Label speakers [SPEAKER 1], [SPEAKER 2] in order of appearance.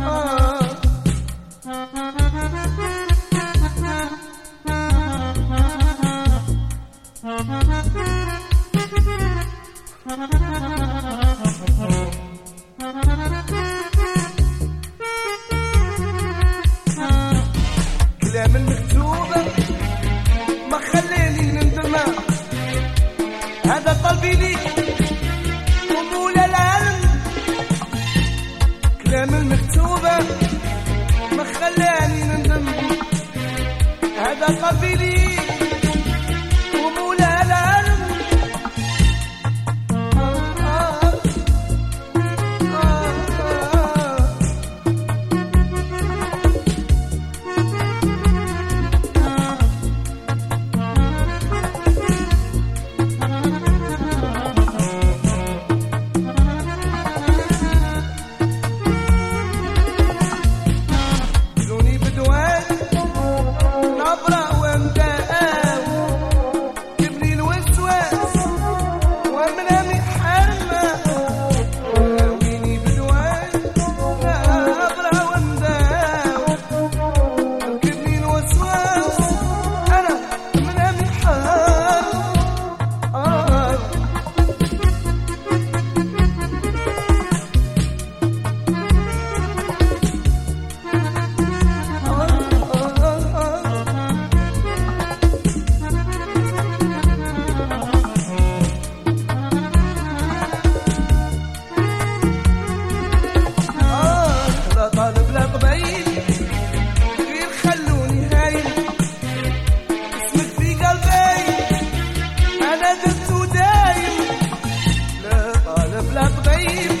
[SPEAKER 1] Oh. the Kaviri baby.